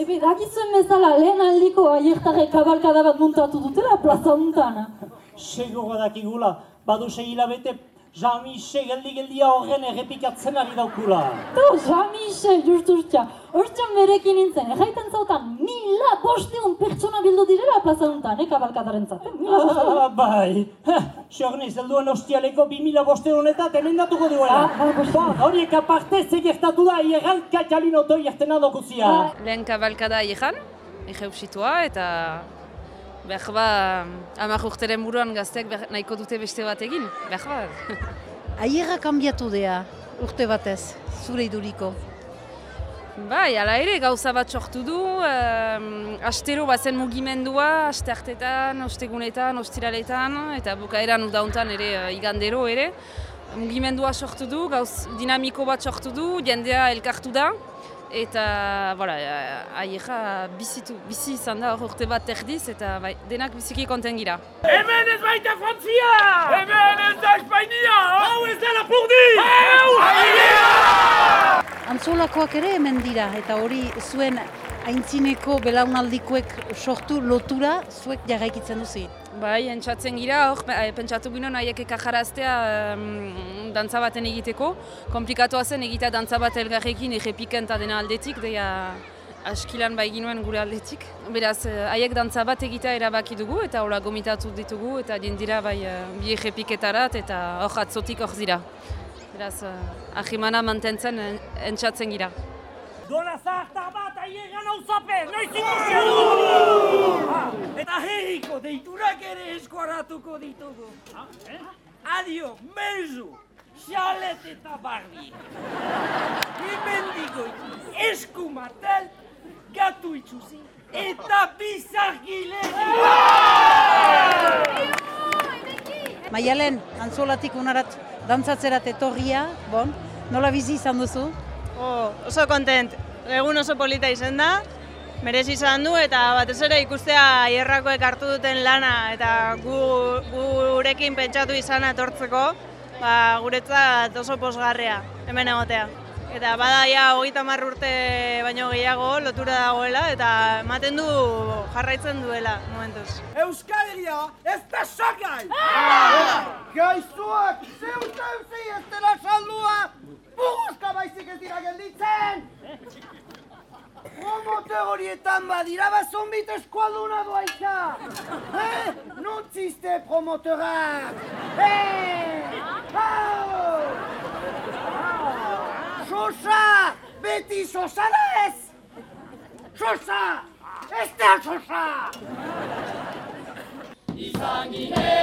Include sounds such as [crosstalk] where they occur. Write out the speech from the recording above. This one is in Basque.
Ebe, dakizuen bezala, lehen aldiko aiertarre kabalkada bat muntatu dutela plaza untan. Sego badakigula, badu sei hilabete, Jean-Michel geldi-geldia horren errepikatzen ari daukula. To, Jean-Michel, just ustia, hortxan berekin nintzen, erraiten zautan, mila bosteun pertsona bildu direla plaza untan, eh, kabalkadaren zaten, mila bosteun. Ah, [laughs] bai, Xorniz, helduen ostialeko bi mila bosteun eta temendatuko duela. Ah, ah, boste. Ba, horiek aparte ze gertatu da, ierralka jalinoto jertena dokuzia. Ah. Lehen kabalkada ikan, egeusitua eta behar ba, amak urteren buruan gazteak nahiko dute beste bat egin, behar ba. [laughs] Aierra kanbiatu dea urte batez, zure iduriko. Bai, ala ere gauza bat sortu du, um, astero bazen mugimendua, aste hartetan, ostegunetan, ostiraletan, eta bukaeran udauntan ere uh, igandero ere. Mugimendua sortu du, gauz dinamiko bat sortu du, jendea elkartu da, eta voilà, aierra bizitu, bizi izan da hor urte bat erdiz, eta bai, denak biziki konten gira. Hemen ez baita Frantzia! Hemen ez da Espainia! Hau ez da Lapurdi! Hau! Antzolakoak ere hemen dira, eta hori zuen aintzineko belaunaldikoek sortu lotura zuek jarraikitzen duzi. Bai, entzatzen gira, hor, eh, pentsatu ginen haiek ekajaraztea um, dantza baten egiteko. Komplikatua zen egitea dantza bat elgarrekin errepiken eta dena aldetik, deia askilan bai ginuen gure aldetik. Beraz, eh, haiek dantza bat egitea erabaki dugu eta hola gomitatu ditugu eta dira bai eh, bi errepiketarat eta hor atzotik hor dira. Beraz, ahimana mantentzen en- entzatzen gira. Dona zahartar bat aiegan auzape, noiz ikusia dugu! Ah, Eta herriko deiturak ere eskuaratuko ditugu. Adio, mezu, xalet eta barbi. Imendiko esku martel, gatu itxuzi eta bizargile! Maialen, antzolatik unarat dantzatzerat etorria, bon, nola bizi izan duzu? Oh, oso kontent. Egun oso polita izan da. Merezi izan du eta batez ere ikustea hierrakoek hartu duten lana eta gu, gurekin pentsatu izan etortzeko, ba, guretzat oso posgarria hemen egotea. Eta bada ja hogeita hamar urte baino gehiago lotura dagoela eta ematen du jarraitzen duela momentuz. Euskal Herria ez da sakai! Promote horietan badira bazombit eskualduna doaitza! Eh? Nuntziste promotorak! Eh? Hau! Sosa! Beti sosa da ez! Sosa! Ez da sosa! Izan ginen